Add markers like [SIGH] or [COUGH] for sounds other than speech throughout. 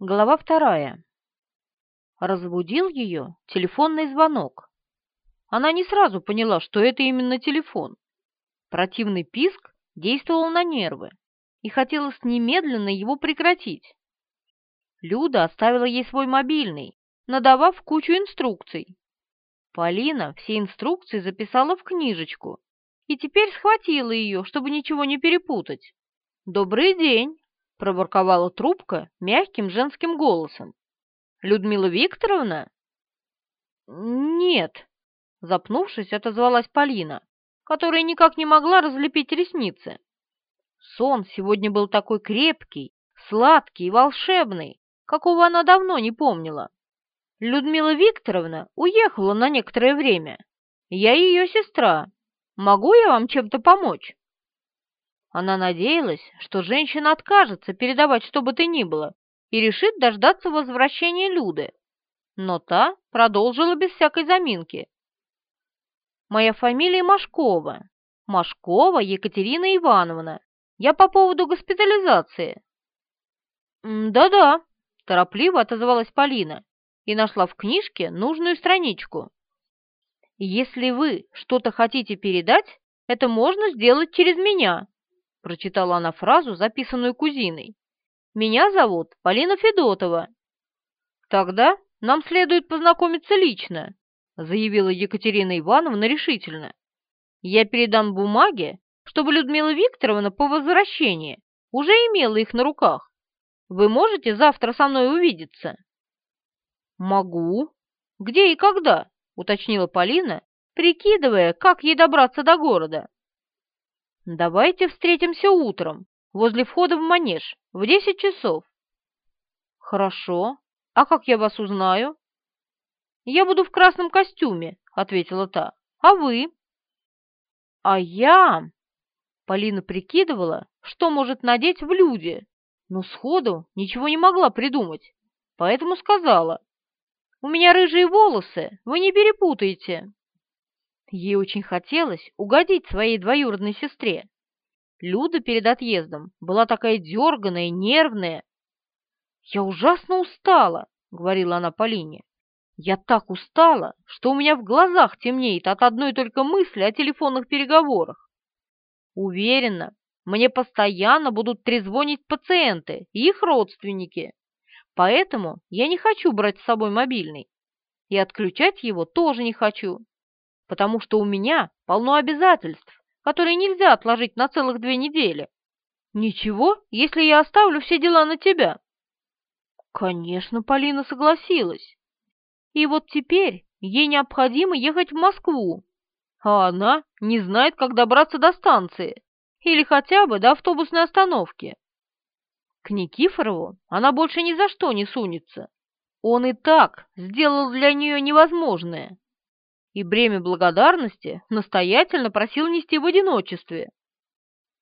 Глава вторая. Разбудил ее телефонный звонок. Она не сразу поняла, что это именно телефон. Противный писк действовал на нервы, и хотелось немедленно его прекратить. Люда оставила ей свой мобильный, надавав кучу инструкций. Полина все инструкции записала в книжечку и теперь схватила ее, чтобы ничего не перепутать. «Добрый день!» пробурковала трубка мягким женским голосом. «Людмила Викторовна?» «Нет», — запнувшись, отозвалась Полина, которая никак не могла разлепить ресницы. Сон сегодня был такой крепкий, сладкий и волшебный, какого она давно не помнила. Людмила Викторовна уехала на некоторое время. Я ее сестра. Могу я вам чем-то помочь? Она надеялась, что женщина откажется передавать что бы то ни было и решит дождаться возвращения Люды. Но та продолжила без всякой заминки. «Моя фамилия Машкова. Машкова Екатерина Ивановна. Я по поводу госпитализации». «Да-да», — торопливо отозвалась Полина и нашла в книжке нужную страничку. «Если вы что-то хотите передать, это можно сделать через меня», прочитала она фразу, записанную кузиной. «Меня зовут Полина Федотова». «Тогда нам следует познакомиться лично», заявила Екатерина Ивановна решительно. «Я передам бумаги, чтобы Людмила Викторовна по возвращении уже имела их на руках. Вы можете завтра со мной увидеться?» «Могу. Где и когда?» — уточнила Полина, прикидывая, как ей добраться до города. «Давайте встретимся утром, возле входа в манеж, в десять часов». «Хорошо. А как я вас узнаю?» «Я буду в красном костюме», — ответила та. «А вы?» «А я...» Полина прикидывала, что может надеть в люди, но сходу ничего не могла придумать, поэтому сказала. «У меня рыжие волосы, вы не перепутаете». Ей очень хотелось угодить своей двоюродной сестре. Люда перед отъездом была такая дерганая, нервная. «Я ужасно устала», — говорила она Полине. «Я так устала, что у меня в глазах темнеет от одной только мысли о телефонных переговорах. Уверена, мне постоянно будут трезвонить пациенты и их родственники, поэтому я не хочу брать с собой мобильный. И отключать его тоже не хочу потому что у меня полно обязательств, которые нельзя отложить на целых две недели. Ничего, если я оставлю все дела на тебя». Конечно, Полина согласилась. И вот теперь ей необходимо ехать в Москву, а она не знает, как добраться до станции или хотя бы до автобусной остановки. К Никифорову она больше ни за что не сунется. Он и так сделал для нее невозможное и бремя благодарности настоятельно просил нести в одиночестве.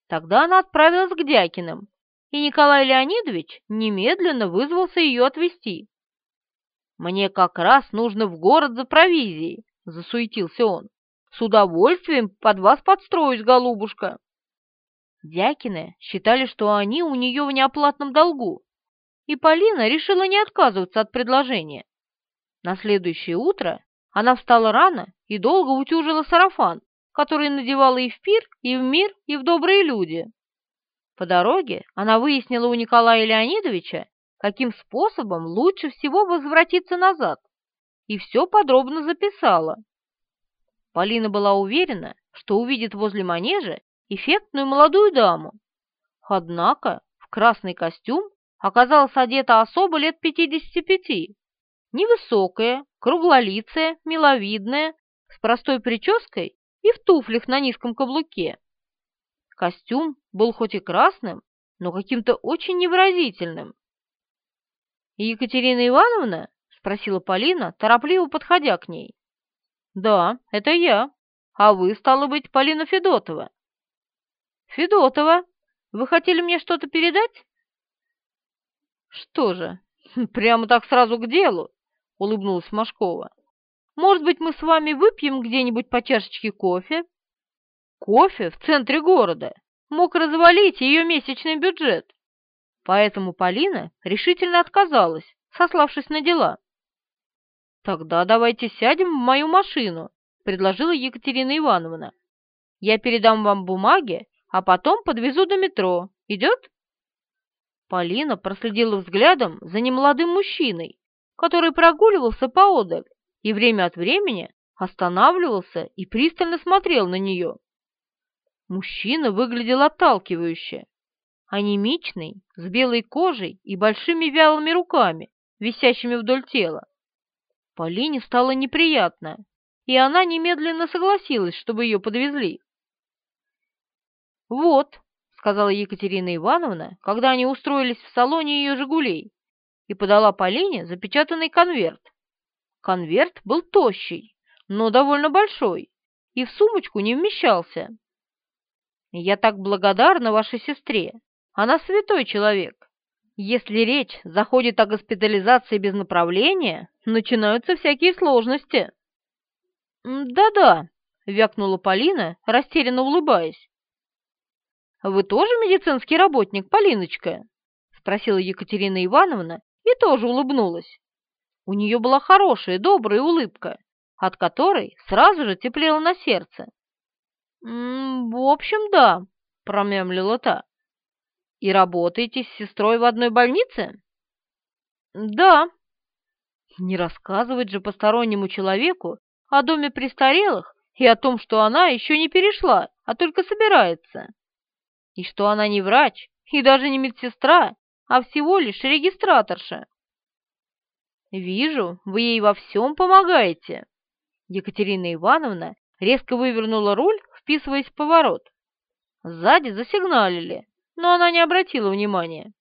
Тогда она отправилась к Дякиным, и Николай Леонидович немедленно вызвался ее отвезти. «Мне как раз нужно в город за провизией», — засуетился он. «С удовольствием под вас подстроюсь, голубушка». Дякины считали, что они у нее в неоплатном долгу, и Полина решила не отказываться от предложения. На следующее утро она встала рано и долго утюжила сарафан, который надевала и в пир, и в мир, и в добрые люди. По дороге она выяснила у Николая Леонидовича, каким способом лучше всего возвратиться назад, и все подробно записала. Полина была уверена, что увидит возле манежа эффектную молодую даму. Однако в красный костюм оказалась одета особо лет 55, Невысокая, круглолицая, миловидная, с простой прической и в туфлях на низком каблуке. Костюм был хоть и красным, но каким-то очень невыразительным. «Екатерина Ивановна?» — спросила Полина, торопливо подходя к ней. «Да, это я. А вы, стало быть, Полина Федотова?» «Федотова, вы хотели мне что-то передать?» «Что же, [LAUGHS] прямо так сразу к делу улыбнулась Машкова. «Может быть, мы с вами выпьем где-нибудь по чашечке кофе?» «Кофе в центре города мог развалить ее месячный бюджет». Поэтому Полина решительно отказалась, сославшись на дела. «Тогда давайте сядем в мою машину», — предложила Екатерина Ивановна. «Я передам вам бумаги, а потом подвезу до метро. Идет?» Полина проследила взглядом за немолодым мужчиной, который прогуливался поодаль и время от времени останавливался и пристально смотрел на нее. Мужчина выглядел отталкивающе, анемичный, с белой кожей и большими вялыми руками, висящими вдоль тела. Полине стало неприятно, и она немедленно согласилась, чтобы ее подвезли. «Вот», — сказала Екатерина Ивановна, когда они устроились в салоне ее «Жигулей», и подала Полине запечатанный конверт. Конверт был тощий, но довольно большой, и в сумочку не вмещался. «Я так благодарна вашей сестре. Она святой человек. Если речь заходит о госпитализации без направления, начинаются всякие сложности». «Да-да», — вякнула Полина, растерянно улыбаясь. «Вы тоже медицинский работник, Полиночка?» — спросила Екатерина Ивановна и тоже улыбнулась. У нее была хорошая, добрая улыбка, от которой сразу же теплело на сердце. «В общем, да», — промямлила та. «И работаете с сестрой в одной больнице?» «Да». Не рассказывать же постороннему человеку о доме престарелых и о том, что она еще не перешла, а только собирается. И что она не врач и даже не медсестра, а всего лишь регистраторша. «Вижу, вы ей во всем помогаете!» Екатерина Ивановна резко вывернула руль, вписываясь в поворот. Сзади засигналили, но она не обратила внимания.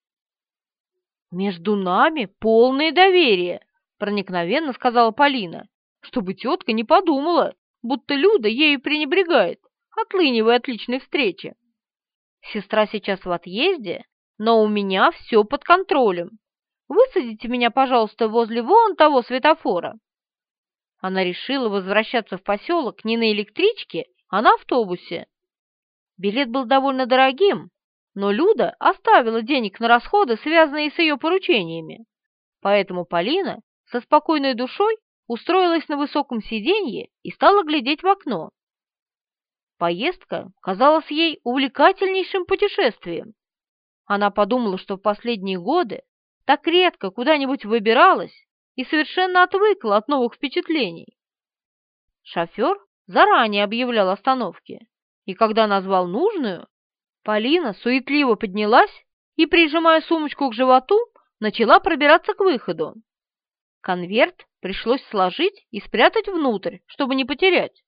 «Между нами полное доверие», — проникновенно сказала Полина, чтобы тетка не подумала, будто Люда ею пренебрегает, отлынивая от личной встречи. Сестра сейчас в отъезде, но у меня все под контролем. Высадите меня, пожалуйста, возле вон того светофора». Она решила возвращаться в поселок не на электричке, а на автобусе. Билет был довольно дорогим, но Люда оставила денег на расходы, связанные с ее поручениями. Поэтому Полина со спокойной душой устроилась на высоком сиденье и стала глядеть в окно. Поездка казалась ей увлекательнейшим путешествием, она подумала, что в последние годы так редко куда-нибудь выбиралась и совершенно отвыкла от новых впечатлений. Шофер заранее объявлял остановки, и когда назвал нужную, Полина суетливо поднялась и, прижимая сумочку к животу, начала пробираться к выходу. Конверт пришлось сложить и спрятать внутрь, чтобы не потерять.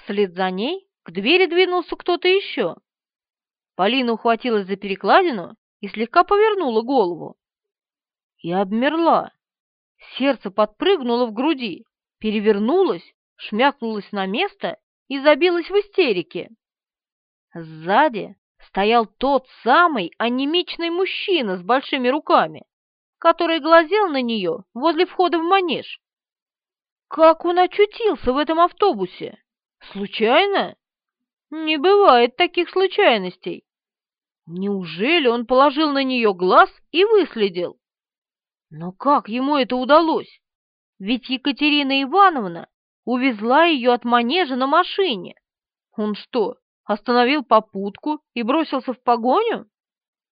Вслед за ней к двери двинулся кто-то еще. Полина ухватилась за перекладину и слегка повернула голову. И обмерла. Сердце подпрыгнуло в груди, перевернулось, шмякнулось на место и забилось в истерике. Сзади стоял тот самый анемичный мужчина с большими руками, который глазел на нее возле входа в манеж. Как он очутился в этом автобусе? Случайно? Не бывает таких случайностей. Неужели он положил на нее глаз и выследил? Но как ему это удалось? Ведь Екатерина Ивановна увезла ее от манежа на машине. Он что, остановил попутку и бросился в погоню?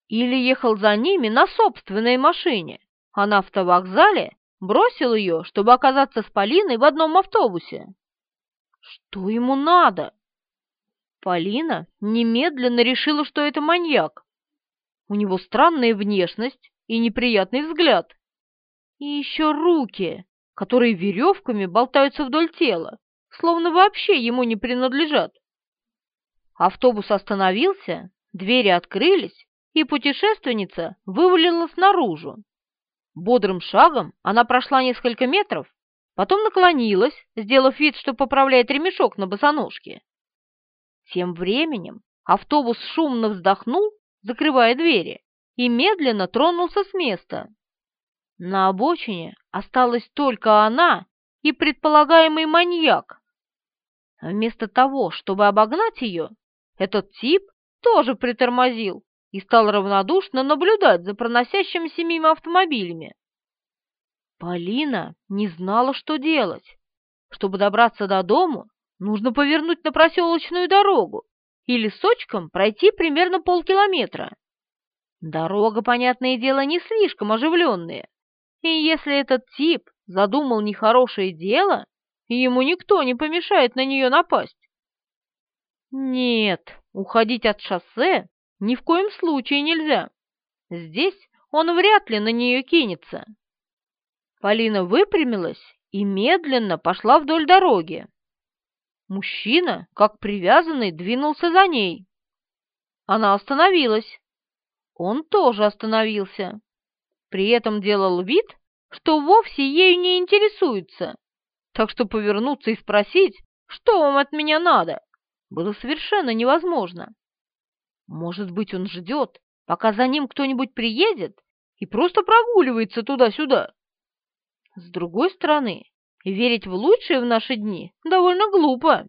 Или ехал за ними на собственной машине, а на автовокзале бросил ее, чтобы оказаться с Полиной в одном автобусе? Что ему надо? Полина немедленно решила, что это маньяк. У него странная внешность и неприятный взгляд. И еще руки, которые веревками болтаются вдоль тела, словно вообще ему не принадлежат. Автобус остановился, двери открылись, и путешественница вывалилась наружу. Бодрым шагом она прошла несколько метров, потом наклонилась, сделав вид, что поправляет ремешок на босоножке, тем временем автобус шумно вздохнул, закрывая двери, и медленно тронулся с места. На обочине осталась только она и предполагаемый маньяк. Вместо того, чтобы обогнать ее, этот тип тоже притормозил и стал равнодушно наблюдать за проносящимися мимо автомобилями. Полина не знала, что делать. Чтобы добраться до дому, нужно повернуть на проселочную дорогу и лесочком пройти примерно полкилометра. Дорога, понятное дело, не слишком оживленная, и если этот тип задумал нехорошее дело, ему никто не помешает на нее напасть. Нет, уходить от шоссе ни в коем случае нельзя. Здесь он вряд ли на нее кинется. Полина выпрямилась и медленно пошла вдоль дороги, Мужчина, как привязанный, двинулся за ней. Она остановилась. Он тоже остановился. При этом делал вид, что вовсе ею не интересуется. Так что повернуться и спросить, что вам от меня надо, было совершенно невозможно. Может быть, он ждет, пока за ним кто-нибудь приедет и просто прогуливается туда-сюда. С другой стороны, Верить в лучшее в наши дни довольно глупо.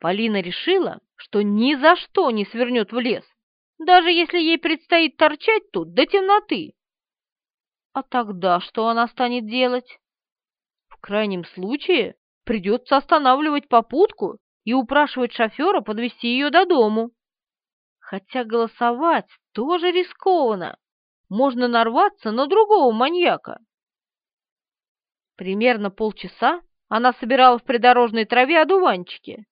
Полина решила, что ни за что не свернет в лес, даже если ей предстоит торчать тут до темноты. А тогда что она станет делать? В крайнем случае придется останавливать попутку и упрашивать шофера подвести ее до дому. Хотя голосовать тоже рискованно. Можно нарваться на другого маньяка. Примерно полчаса она собирала в придорожной траве одуванчики.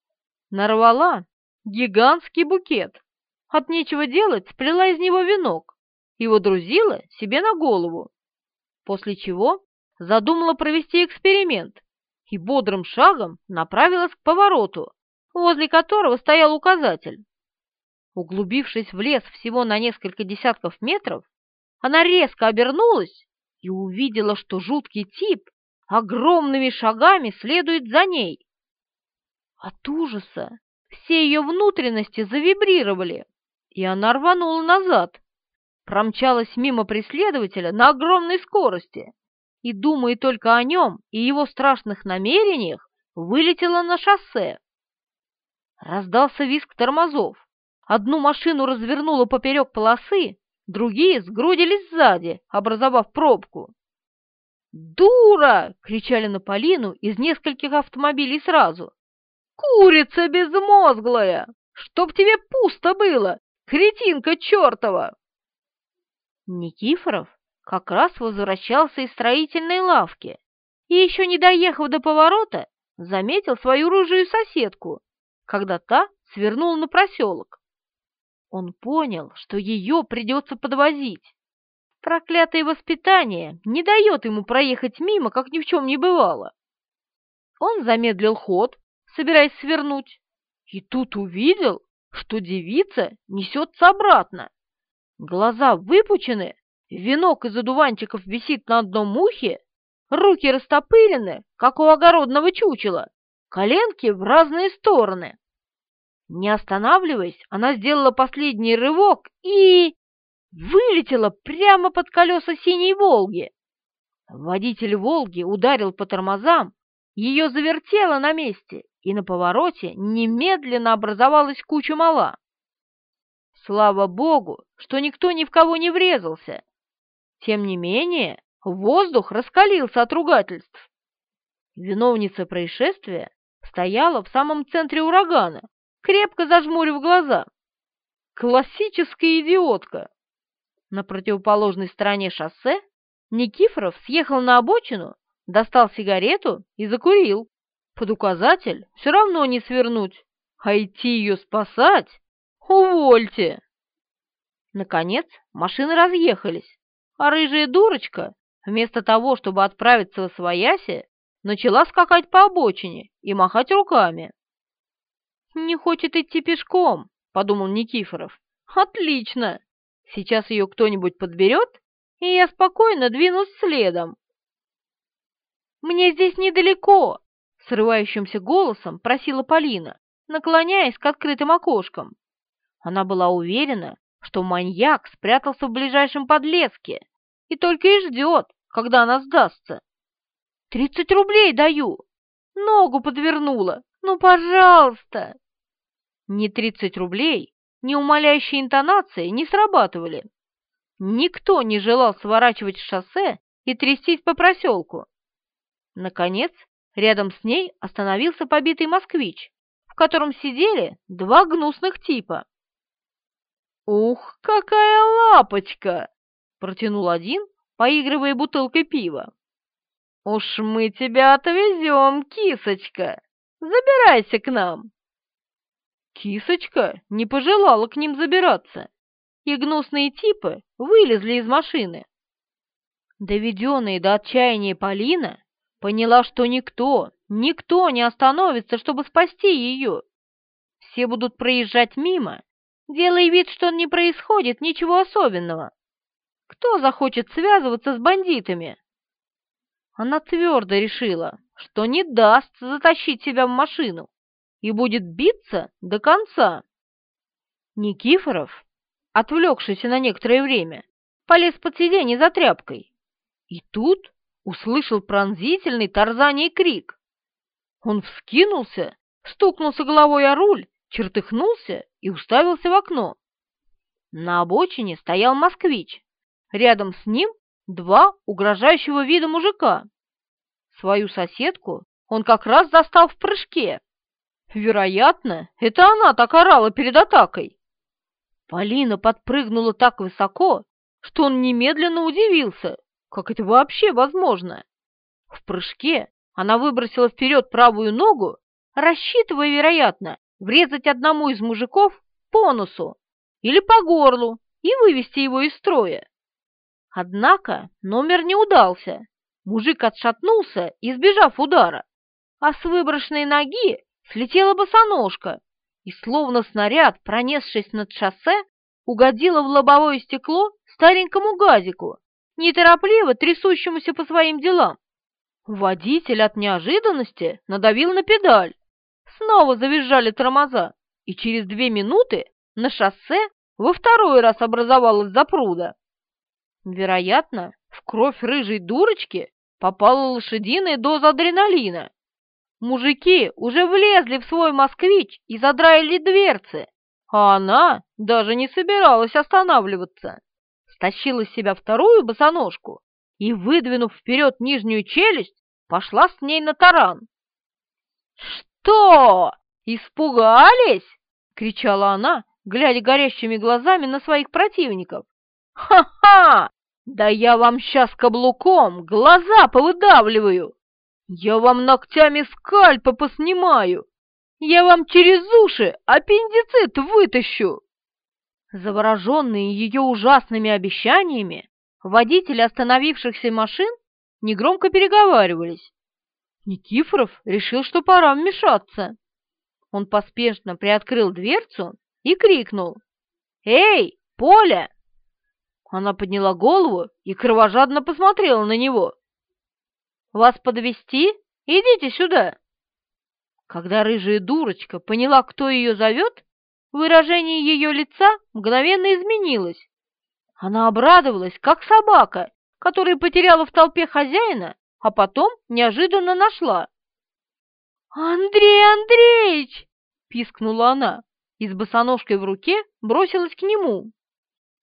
Нарвала гигантский букет. От нечего делать сплела из него венок и водрузила себе на голову. После чего задумала провести эксперимент и бодрым шагом направилась к повороту, возле которого стоял указатель. Углубившись в лес всего на несколько десятков метров, она резко обернулась и увидела, что жуткий тип огромными шагами следует за ней. От ужаса все ее внутренности завибрировали, и она рванула назад, промчалась мимо преследователя на огромной скорости и, думая только о нем и его страшных намерениях, вылетела на шоссе. Раздался визг тормозов. Одну машину развернуло поперек полосы, другие сгрудились сзади, образовав пробку. «Дура!» — кричали на Полину из нескольких автомобилей сразу. «Курица безмозглая! Чтоб тебе пусто было! Кретинка чертова!» Никифоров как раз возвращался из строительной лавки и, еще не доехав до поворота, заметил свою рыжую соседку, когда та свернула на проселок. Он понял, что ее придется подвозить. Проклятое воспитание не дает ему проехать мимо, как ни в чем не бывало. Он замедлил ход, собираясь свернуть, и тут увидел, что девица несется обратно. Глаза выпучены, венок из одуванчиков висит на одном ухе, руки растопырены, как у огородного чучела, коленки в разные стороны. Не останавливаясь, она сделала последний рывок и вылетела прямо под колеса синей «Волги». Водитель «Волги» ударил по тормозам, ее завертело на месте, и на повороте немедленно образовалась куча мала. Слава богу, что никто ни в кого не врезался. Тем не менее, воздух раскалился от ругательств. Виновница происшествия стояла в самом центре урагана, крепко зажмурив глаза. Классическая идиотка! На противоположной стороне шоссе Никифоров съехал на обочину, достал сигарету и закурил. Под указатель все равно не свернуть, а идти ее спасать? Увольте! Наконец машины разъехались, а рыжая дурочка, вместо того, чтобы отправиться в свояси, начала скакать по обочине и махать руками. «Не хочет идти пешком», — подумал Никифоров. «Отлично! Сейчас ее кто-нибудь подберет, и я спокойно двинусь следом. «Мне здесь недалеко!» — срывающимся голосом просила Полина, наклоняясь к открытым окошкам. Она была уверена, что маньяк спрятался в ближайшем подлеске и только и ждет, когда она сдастся. «Тридцать рублей даю! Ногу подвернула! Ну, пожалуйста!» Не тридцать рублей, ни умоляющие интонации не срабатывали. Никто не желал сворачивать с шоссе и трястись по проселку. Наконец, рядом с ней остановился побитый москвич, в котором сидели два гнусных типа. «Ух, какая лапочка!» — протянул один, поигрывая бутылкой пива. «Уж мы тебя отвезем, кисочка! Забирайся к нам!» Кисочка не пожелала к ним забираться, и гнусные типы вылезли из машины. Доведенная до отчаяния Полина поняла, что никто, никто не остановится, чтобы спасти ее. Все будут проезжать мимо, делая вид, что не происходит ничего особенного. Кто захочет связываться с бандитами? Она твердо решила, что не даст затащить себя в машину и будет биться до конца. Никифоров, отвлекшийся на некоторое время, полез под сиденье за тряпкой. И тут услышал пронзительный тарзаний крик. Он вскинулся, стукнулся головой о руль, чертыхнулся и уставился в окно. На обочине стоял москвич. Рядом с ним два угрожающего вида мужика. Свою соседку он как раз застал в прыжке. Вероятно, это она так орала перед атакой. Полина подпрыгнула так высоко, что он немедленно удивился, как это вообще возможно. В прыжке она выбросила вперед правую ногу, рассчитывая, вероятно, врезать одному из мужиков по носу или по горлу и вывести его из строя. Однако номер не удался. Мужик отшатнулся, избежав удара, а с выброшенной ноги слетела босоножка и, словно снаряд, пронесшись над шоссе, угодила в лобовое стекло старенькому газику, неторопливо трясущемуся по своим делам. Водитель от неожиданности надавил на педаль. Снова завизжали тормоза, и через две минуты на шоссе во второй раз образовалась запруда. Вероятно, в кровь рыжей дурочки попала лошадиная доза адреналина, Мужики уже влезли в свой москвич и задраили дверцы, а она даже не собиралась останавливаться. Стащила с себя вторую босоножку и, выдвинув вперед нижнюю челюсть, пошла с ней на таран. «Что? Испугались?» — кричала она, глядя горящими глазами на своих противников. «Ха-ха! Да я вам сейчас каблуком глаза повыдавливаю!» Я вам ногтями скальпа поснимаю! Я вам через уши аппендицит вытащу!» Завороженные ее ужасными обещаниями, водители остановившихся машин негромко переговаривались. Никифоров решил, что пора вмешаться. Он поспешно приоткрыл дверцу и крикнул. «Эй, Поля!» Она подняла голову и кровожадно посмотрела на него. Вас подвести? Идите сюда!» Когда рыжая дурочка поняла, кто ее зовет, выражение ее лица мгновенно изменилось. Она обрадовалась, как собака, которая потеряла в толпе хозяина, а потом неожиданно нашла. «Андрей Андреевич!» — пискнула она и с босоножкой в руке бросилась к нему.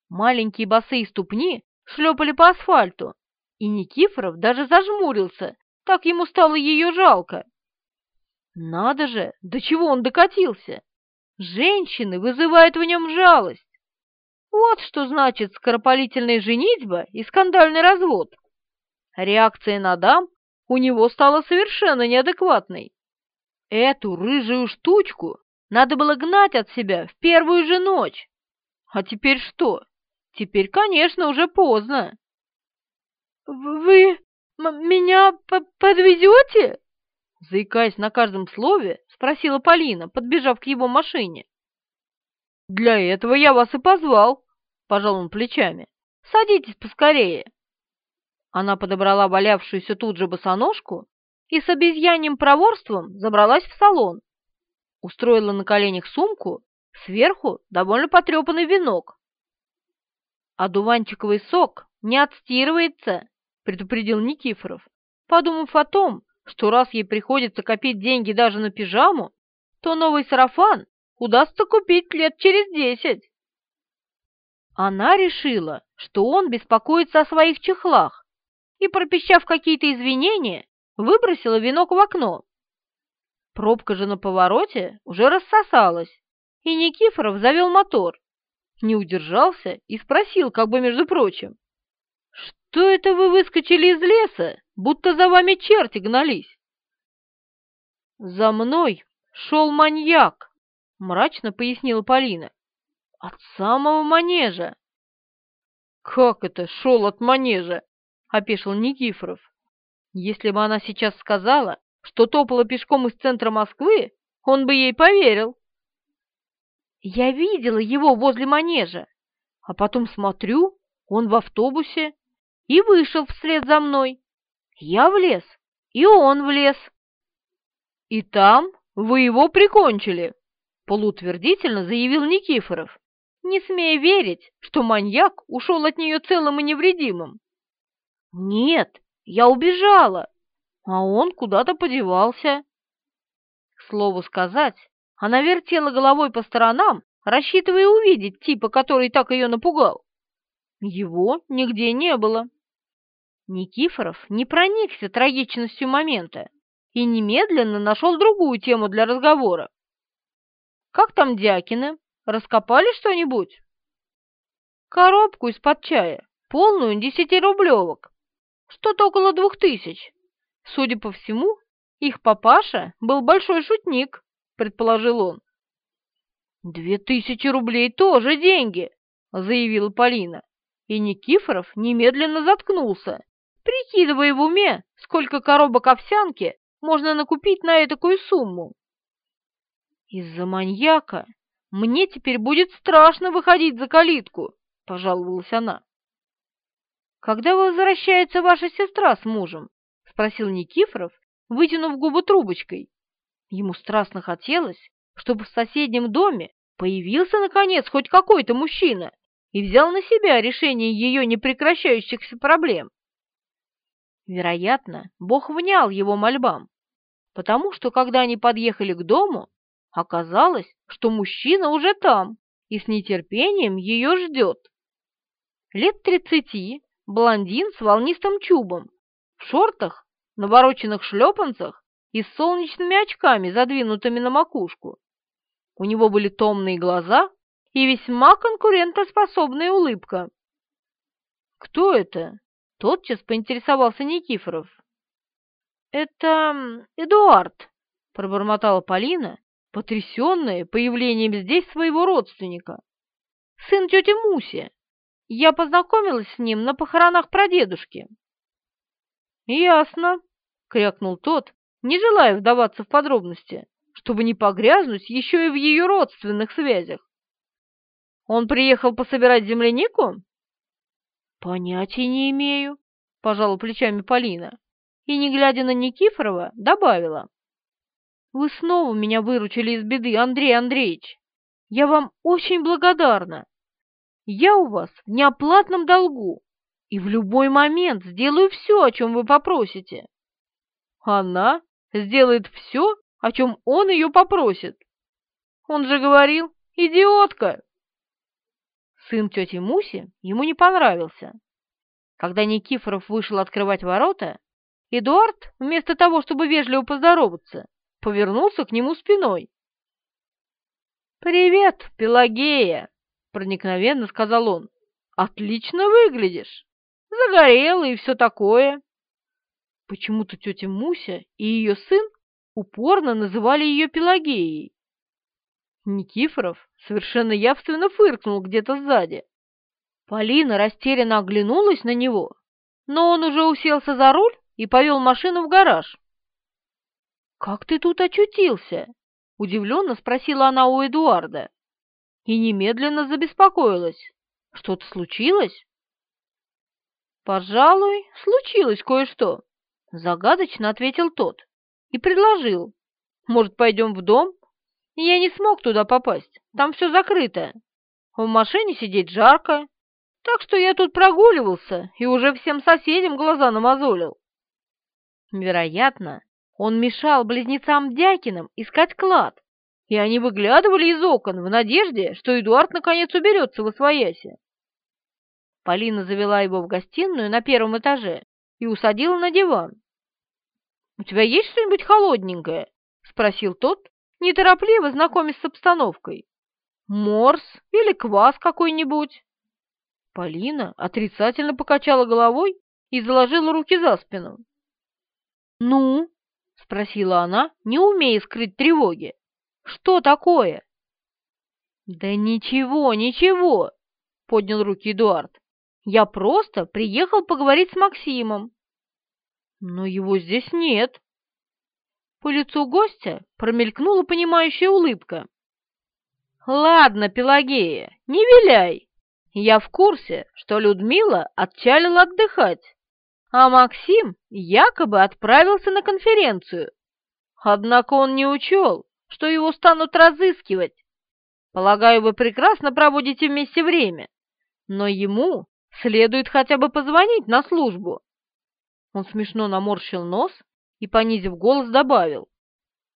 Маленькие босые ступни шлепали по асфальту, и Никифоров даже зажмурился, так ему стало ее жалко. Надо же, до чего он докатился! Женщины вызывают в нем жалость. Вот что значит скоропалительная женитьба и скандальный развод. Реакция на дам у него стала совершенно неадекватной. Эту рыжую штучку надо было гнать от себя в первую же ночь. А теперь что? Теперь, конечно, уже поздно. «Вы меня подвезете?» Заикаясь на каждом слове, спросила Полина, подбежав к его машине. «Для этого я вас и позвал», — пожал он плечами. «Садитесь поскорее». Она подобрала валявшуюся тут же босоножку и с обезьяньим проворством забралась в салон. Устроила на коленях сумку, сверху довольно потрепанный венок. А дуванчиковый сок не отстирывается, предупредил Никифоров, подумав о том, что раз ей приходится копить деньги даже на пижаму, то новый сарафан удастся купить лет через десять. Она решила, что он беспокоится о своих чехлах, и, пропищав какие-то извинения, выбросила венок в окно. Пробка же на повороте уже рассосалась, и Никифоров завел мотор, не удержался и спросил, как бы между прочим, «Что это вы выскочили из леса, будто за вами черти гнались?» «За мной шел маньяк», — мрачно пояснила Полина. «От самого манежа». «Как это шел от манежа?» — опешил Никифоров. «Если бы она сейчас сказала, что топала пешком из центра Москвы, он бы ей поверил». «Я видела его возле манежа, а потом смотрю, он в автобусе, и вышел вслед за мной. Я влез, и он влез. «И там вы его прикончили», — полутвердительно заявил Никифоров, не смея верить, что маньяк ушел от нее целым и невредимым. «Нет, я убежала, а он куда-то подевался». К слову сказать, она вертела головой по сторонам, рассчитывая увидеть типа, который так ее напугал. Его нигде не было. Никифоров не проникся трагичностью момента и немедленно нашел другую тему для разговора. «Как там Дякины? Раскопали что-нибудь?» «Коробку из-под чая, полную десятирублевок, что-то около двух тысяч. Судя по всему, их папаша был большой шутник», — предположил он. «Две тысячи рублей тоже деньги», — заявила Полина, и Никифоров немедленно заткнулся прикидывая в уме, сколько коробок овсянки можно накупить на этакую сумму. «Из-за маньяка мне теперь будет страшно выходить за калитку», — пожаловалась она. «Когда возвращается ваша сестра с мужем?» — спросил Никифоров, вытянув губы трубочкой. Ему страстно хотелось, чтобы в соседнем доме появился, наконец, хоть какой-то мужчина и взял на себя решение ее непрекращающихся проблем. Вероятно, Бог внял его мольбам, потому что, когда они подъехали к дому, оказалось, что мужчина уже там и с нетерпением ее ждет. Лет тридцати, блондин с волнистым чубом, в шортах, навороченных шлепанцах и с солнечными очками, задвинутыми на макушку. У него были томные глаза и весьма конкурентоспособная улыбка. «Кто это?» Тотчас поинтересовался Никифоров. «Это Эдуард», — пробормотала Полина, потрясенная появлением здесь своего родственника. «Сын тети Муси. Я познакомилась с ним на похоронах прадедушки». «Ясно», — крякнул тот, не желая вдаваться в подробности, чтобы не погрязнуть еще и в ее родственных связях. «Он приехал пособирать землянику?» «Понятия не имею», — пожала плечами Полина и, не глядя на Никифорова, добавила. «Вы снова меня выручили из беды, Андрей Андреевич. Я вам очень благодарна. Я у вас в неоплатном долгу и в любой момент сделаю все, о чем вы попросите». «Она сделает все, о чем он ее попросит». Он же говорил «идиотка». Сын тети Муси ему не понравился. Когда Никифоров вышел открывать ворота, Эдуард, вместо того, чтобы вежливо поздороваться, повернулся к нему спиной. «Привет, Пелагея!» — проникновенно сказал он. «Отлично выглядишь! Загорелый и все такое!» Почему-то тетя Муся и ее сын упорно называли ее Пелагеей. Никифоров совершенно явственно фыркнул где-то сзади. Полина растерянно оглянулась на него, но он уже уселся за руль и повел машину в гараж. «Как ты тут очутился?» — удивленно спросила она у Эдуарда. И немедленно забеспокоилась. «Что-то случилось?» «Пожалуй, случилось кое-что», — загадочно ответил тот и предложил. «Может, пойдем в дом, я не смог туда попасть, там все закрыто. В машине сидеть жарко, так что я тут прогуливался и уже всем соседям глаза намазолил. Вероятно, он мешал близнецам Дякиным искать клад, и они выглядывали из окон в надежде, что Эдуард наконец уберется во своясе. Полина завела его в гостиную на первом этаже и усадила на диван. «У тебя есть что-нибудь холодненькое?» — спросил тот, неторопливо знакомясь с обстановкой. Морс или квас какой-нибудь. Полина отрицательно покачала головой и заложила руки за спину. «Ну?» — спросила она, не умея скрыть тревоги. «Что такое?» «Да ничего, ничего!» — поднял руки Эдуард. «Я просто приехал поговорить с Максимом». «Но его здесь нет», по лицу гостя промелькнула понимающая улыбка. «Ладно, Пелагея, не виляй. Я в курсе, что Людмила отчалила отдыхать, а Максим якобы отправился на конференцию. Однако он не учел, что его станут разыскивать. Полагаю, вы прекрасно проводите вместе время, но ему следует хотя бы позвонить на службу». Он смешно наморщил нос и, понизив голос, добавил.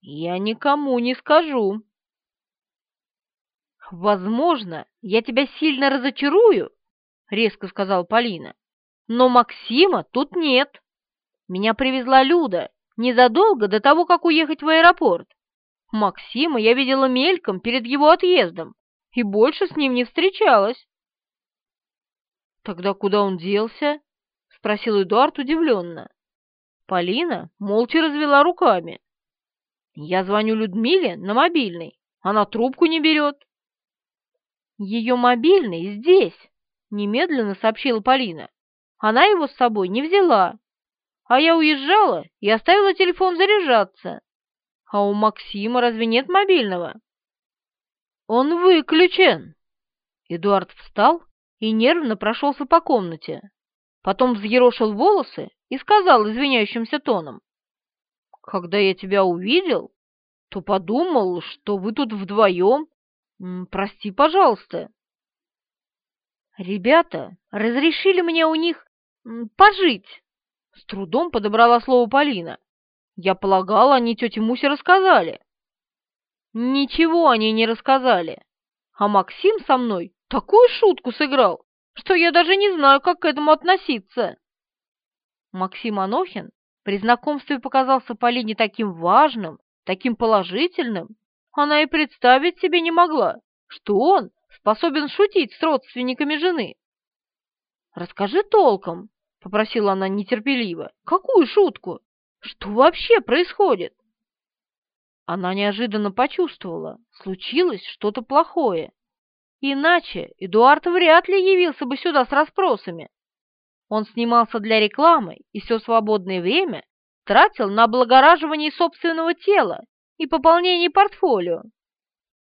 «Я никому не скажу». «Возможно, я тебя сильно разочарую», — резко сказала Полина. «Но Максима тут нет. Меня привезла Люда незадолго до того, как уехать в аэропорт. Максима я видела мельком перед его отъездом и больше с ним не встречалась». «Тогда куда он делся?» — спросил Эдуард удивленно. Полина молча развела руками. Я звоню Людмиле на мобильный. Она трубку не берет. Ее мобильный здесь, немедленно сообщила Полина. Она его с собой не взяла. А я уезжала и оставила телефон заряжаться. А у Максима разве нет мобильного? Он выключен. Эдуард встал и нервно прошелся по комнате. Потом взъерошил волосы и сказал извиняющимся тоном. «Когда я тебя увидел, то подумал, что вы тут вдвоем. Прости, пожалуйста». «Ребята разрешили мне у них пожить», — с трудом подобрала слово Полина. «Я полагала, они тете Мусе рассказали». «Ничего они не рассказали, а Максим со мной такую шутку сыграл, что я даже не знаю, как к этому относиться». Максим Анохин при знакомстве показался Полине таким важным, таким положительным, она и представить себе не могла, что он способен шутить с родственниками жены. «Расскажи толком», — попросила она нетерпеливо, — «какую шутку? Что вообще происходит?» Она неожиданно почувствовала, случилось что-то плохое. Иначе Эдуард вряд ли явился бы сюда с расспросами. Он снимался для рекламы и все свободное время тратил на облагораживание собственного тела и пополнение портфолио.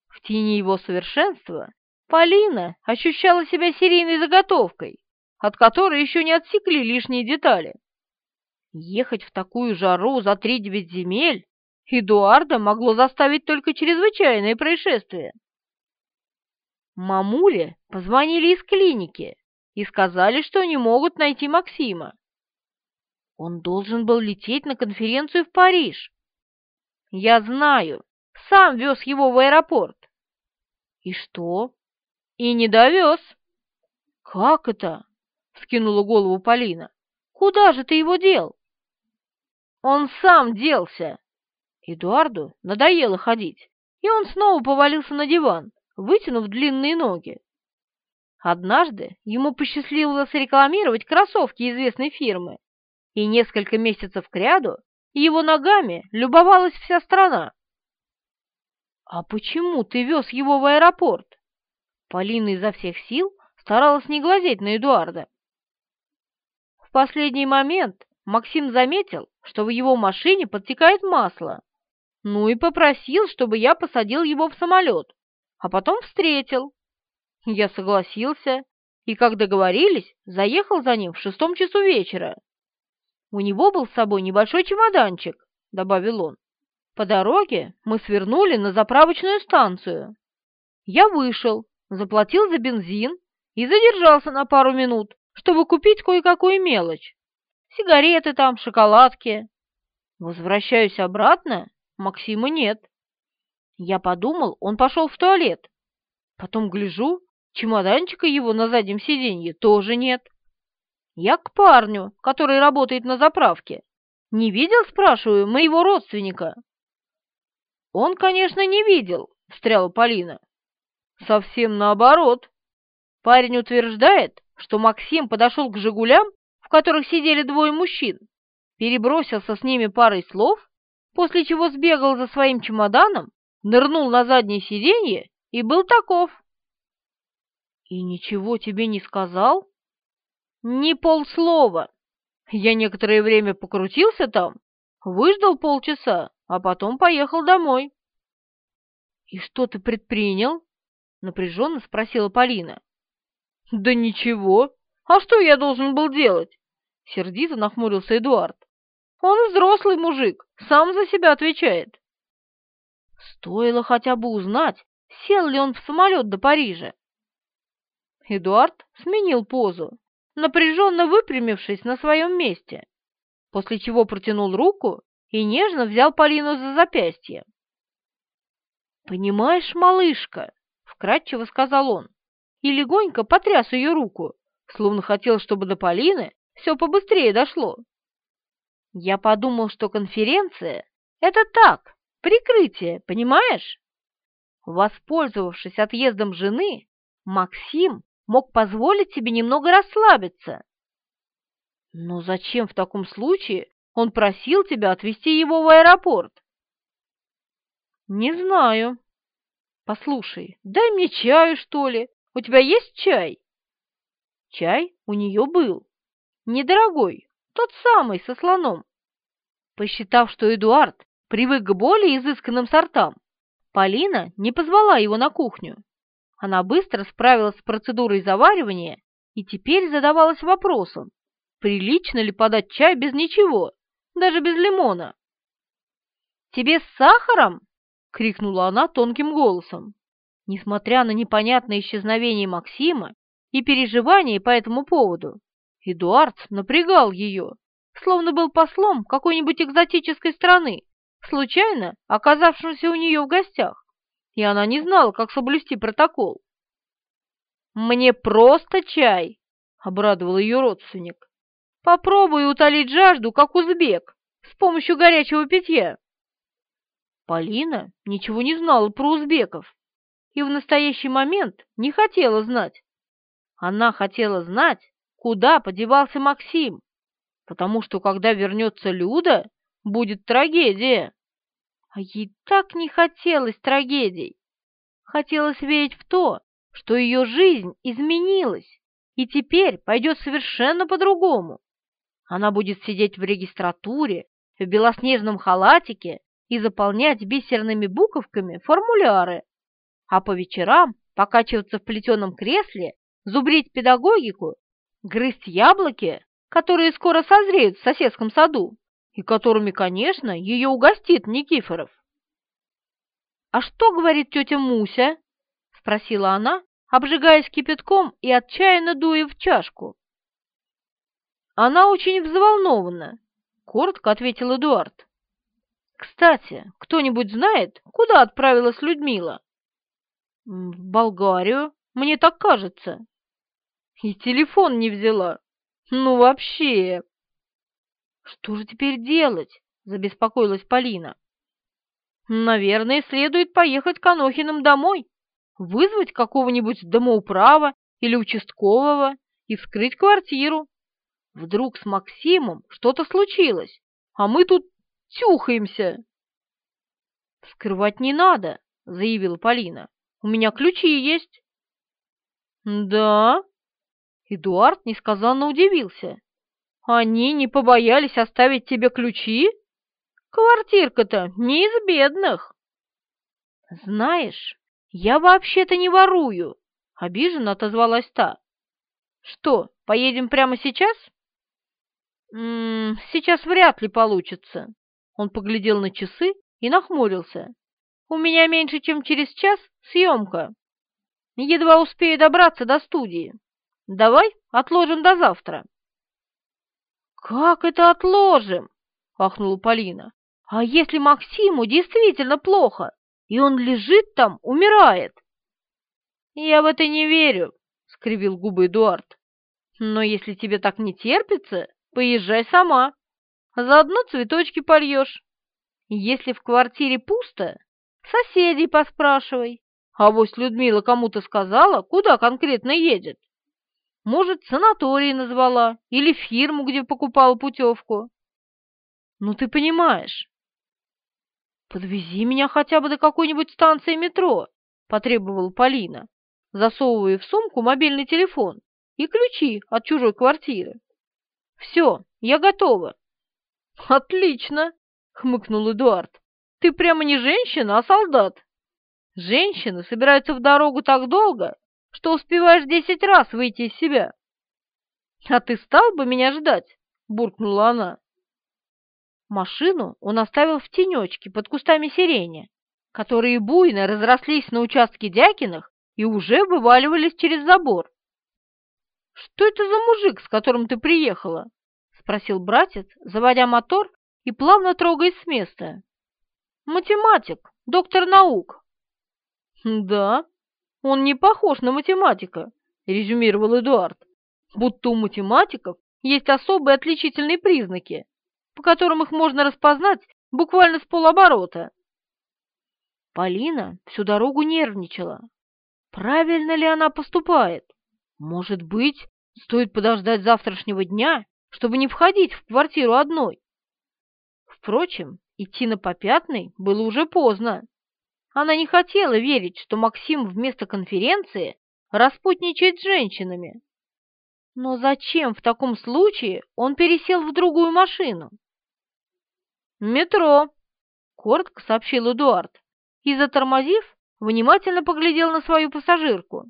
В тени его совершенства Полина ощущала себя серийной заготовкой, от которой еще не отсекли лишние детали. Ехать в такую жару за три девять земель Эдуарда могло заставить только чрезвычайное происшествие. Мамуле позвонили из клиники, и сказали, что не могут найти Максима. Он должен был лететь на конференцию в Париж. Я знаю, сам вез его в аэропорт. И что? И не довез. Как это? Скинула голову Полина. Куда же ты его дел? Он сам делся. Эдуарду надоело ходить, и он снова повалился на диван, вытянув длинные ноги. Однажды ему посчастливилось рекламировать кроссовки известной фирмы, и несколько месяцев кряду его ногами любовалась вся страна. «А почему ты вез его в аэропорт?» Полина изо всех сил старалась не глазеть на Эдуарда. В последний момент Максим заметил, что в его машине подтекает масло, ну и попросил, чтобы я посадил его в самолет, а потом встретил. Я согласился и, как договорились, заехал за ним в шестом часу вечера. У него был с собой небольшой чемоданчик, добавил он. По дороге мы свернули на заправочную станцию. Я вышел, заплатил за бензин и задержался на пару минут, чтобы купить кое-какую мелочь. Сигареты там, шоколадки. Возвращаюсь обратно, Максима нет. Я подумал, он пошел в туалет. Потом гляжу, Чемоданчика его на заднем сиденье тоже нет. Я к парню, который работает на заправке. Не видел, спрашиваю, моего родственника? Он, конечно, не видел, встряла Полина. Совсем наоборот. Парень утверждает, что Максим подошел к «Жигулям», в которых сидели двое мужчин, перебросился с ними парой слов, после чего сбегал за своим чемоданом, нырнул на заднее сиденье и был таков. «И ничего тебе не сказал?» «Ни полслова. Я некоторое время покрутился там, выждал полчаса, а потом поехал домой». «И что ты предпринял?» — напряженно спросила Полина. «Да ничего. А что я должен был делать?» — сердито нахмурился Эдуард. «Он взрослый мужик, сам за себя отвечает». Стоило хотя бы узнать, сел ли он в самолет до Парижа. Эдуард сменил позу, напряженно выпрямившись на своем месте, после чего протянул руку и нежно взял Полину за запястье. «Понимаешь, малышка», — вкратчиво сказал он, и легонько потряс ее руку, словно хотел, чтобы до Полины все побыстрее дошло. «Я подумал, что конференция — это так, прикрытие, понимаешь?» Воспользовавшись отъездом жены, Максим мог позволить себе немного расслабиться. Но зачем в таком случае он просил тебя отвезти его в аэропорт? Не знаю. Послушай, дай мне чаю, что ли. У тебя есть чай? Чай у нее был. Недорогой, тот самый, со слоном. Посчитав, что Эдуард привык к более изысканным сортам, Полина не позвала его на кухню. Она быстро справилась с процедурой заваривания и теперь задавалась вопросом, прилично ли подать чай без ничего, даже без лимона. «Тебе с сахаром?» — крикнула она тонким голосом. Несмотря на непонятное исчезновение Максима и переживания по этому поводу, Эдуард напрягал ее, словно был послом какой-нибудь экзотической страны, случайно оказавшимся у нее в гостях и она не знала, как соблюсти протокол. «Мне просто чай!» — обрадовал ее родственник. «Попробую утолить жажду, как узбек, с помощью горячего питья». Полина ничего не знала про узбеков и в настоящий момент не хотела знать. Она хотела знать, куда подевался Максим, потому что когда вернется Люда, будет трагедия. А ей так не хотелось трагедий. Хотелось верить в то, что ее жизнь изменилась и теперь пойдет совершенно по-другому. Она будет сидеть в регистратуре, в белоснежном халатике и заполнять бисерными буковками формуляры, а по вечерам покачиваться в плетеном кресле, зубрить педагогику, грызть яблоки, которые скоро созреют в соседском саду и которыми, конечно, ее угостит Никифоров. «А что говорит тетя Муся?» — спросила она, обжигаясь кипятком и отчаянно дуя в чашку. «Она очень взволнована», — коротко ответил Эдуард. «Кстати, кто-нибудь знает, куда отправилась Людмила?» «В Болгарию, мне так кажется». «И телефон не взяла. Ну вообще!» «Что же теперь делать?» – забеспокоилась Полина. «Наверное, следует поехать к Анохиным домой, вызвать какого-нибудь домоуправа или участкового и вскрыть квартиру. Вдруг с Максимом что-то случилось, а мы тут тюхаемся». «Вскрывать не надо», — заявила Полина. «У меня ключи есть». «Да?» Эдуард несказанно удивился. Они не побоялись оставить тебе ключи? Квартирка-то не из бедных. Знаешь, я вообще-то не ворую, обиженно отозвалась та. Что, поедем прямо сейчас? М -м, сейчас вряд ли получится. Он поглядел на часы и нахмурился. У меня меньше, чем через час съемка. Едва успею добраться до студии. Давай отложим до завтра. «Как это отложим?» — ахнула Полина. «А если Максиму действительно плохо, и он лежит там, умирает?» «Я в это не верю», — скривил губы Эдуард. «Но если тебе так не терпится, поезжай сама. Заодно цветочки польешь. Если в квартире пусто, соседей поспрашивай. А вось Людмила кому-то сказала, куда конкретно едет. Может, санаторий назвала или фирму, где покупала путевку. Ну, ты понимаешь. Подвези меня хотя бы до какой-нибудь станции метро, потребовала Полина, засовывая в сумку мобильный телефон и ключи от чужой квартиры. Все, я готова. Отлично, хмыкнул Эдуард. Ты прямо не женщина, а солдат. Женщины собираются в дорогу так долго, что успеваешь десять раз выйти из себя. «А ты стал бы меня ждать?» – буркнула она. Машину он оставил в тенечке под кустами сирени, которые буйно разрослись на участке Дякиных и уже вываливались через забор. «Что это за мужик, с которым ты приехала?» — спросил братец, заводя мотор и плавно трогаясь с места. «Математик, доктор наук». «Да, он не похож на математика, резюмировал Эдуард, будто у математиков есть особые отличительные признаки, по которым их можно распознать буквально с полоборота. Полина всю дорогу нервничала. Правильно ли она поступает? Может быть, стоит подождать завтрашнего дня, чтобы не входить в квартиру одной? Впрочем, идти на попятный было уже поздно. Она не хотела верить, что Максим вместо конференции распутничает с женщинами. Но зачем в таком случае он пересел в другую машину? «Метро», — коротко сообщил Эдуард и, затормозив, внимательно поглядел на свою пассажирку.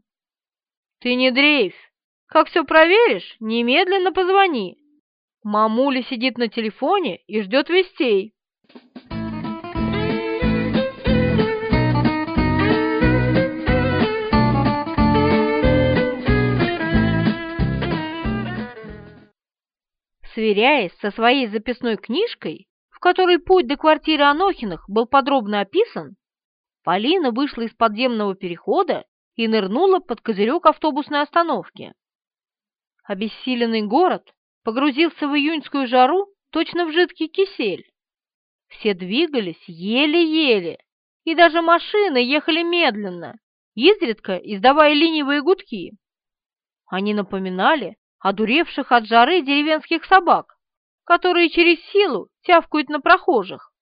«Ты не дрейфь. Как все проверишь, немедленно позвони. Мамуля сидит на телефоне и ждет вестей». сверяясь со своей записной книжкой, в которой путь до квартиры Анохиных был подробно описан, Полина вышла из подземного перехода и нырнула под козырек автобусной остановки. Обессиленный город погрузился в июньскую жару точно в жидкий кисель. Все двигались еле-еле, и даже машины ехали медленно, изредка издавая ленивые гудки. Они напоминали одуревших от жары деревенских собак, которые через силу тявкают на прохожих.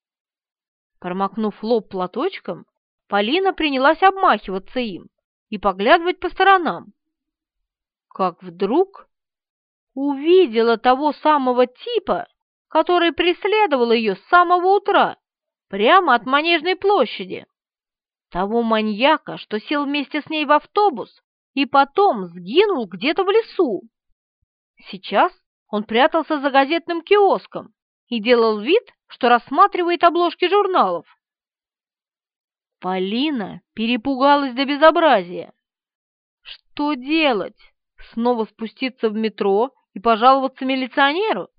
Промокнув лоб платочком, Полина принялась обмахиваться им и поглядывать по сторонам. Как вдруг увидела того самого типа, который преследовал ее с самого утра, прямо от Манежной площади. Того маньяка, что сел вместе с ней в автобус и потом сгинул где-то в лесу. Сейчас он прятался за газетным киоском и делал вид, что рассматривает обложки журналов. Полина перепугалась до безобразия. Что делать? Снова спуститься в метро и пожаловаться милиционеру?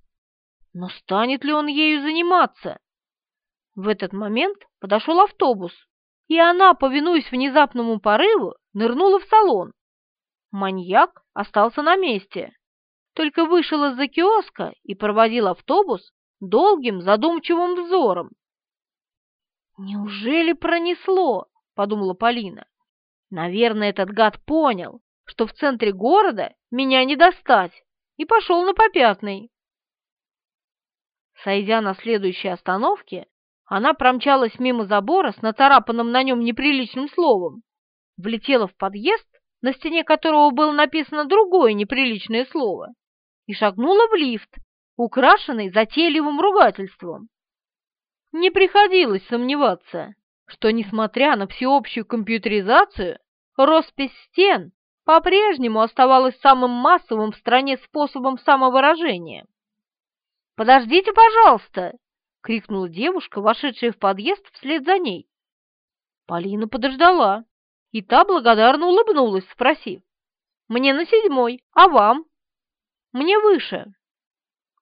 Но станет ли он ею заниматься? В этот момент подошел автобус, и она, повинуясь внезапному порыву, нырнула в салон. Маньяк остался на месте только вышел из-за киоска и проводил автобус долгим задумчивым взором. «Неужели пронесло?» — подумала Полина. «Наверное, этот гад понял, что в центре города меня не достать, и пошел на попятный». Сойдя на следующей остановке, она промчалась мимо забора с нацарапанным на нем неприличным словом, влетела в подъезд, на стене которого было написано другое неприличное слово, и шагнула в лифт, украшенный затейливым ругательством. Не приходилось сомневаться, что, несмотря на всеобщую компьютеризацию, роспись стен по-прежнему оставалась самым массовым в стране способом самовыражения. «Подождите, пожалуйста!» — крикнула девушка, вошедшая в подъезд вслед за ней. Полина подождала, и та благодарно улыбнулась, спросив. «Мне на седьмой, а вам?» Мне выше».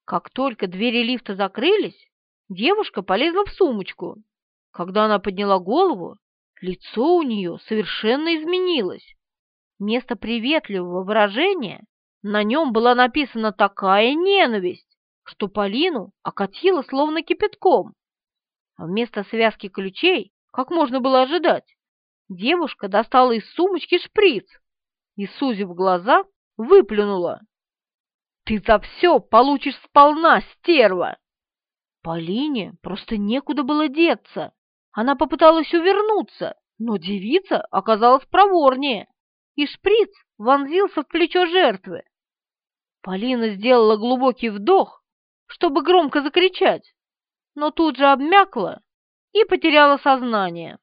Как только двери лифта закрылись, девушка полезла в сумочку. Когда она подняла голову, лицо у нее совершенно изменилось. Вместо приветливого выражения на нем была написана такая ненависть, что Полину окатило словно кипятком. А вместо связки ключей, как можно было ожидать, девушка достала из сумочки шприц и, сузив глаза, выплюнула. Ты за все получишь сполна, стерва!» Полине просто некуда было деться. Она попыталась увернуться, но девица оказалась проворнее, и шприц вонзился в плечо жертвы. Полина сделала глубокий вдох, чтобы громко закричать, но тут же обмякла и потеряла сознание.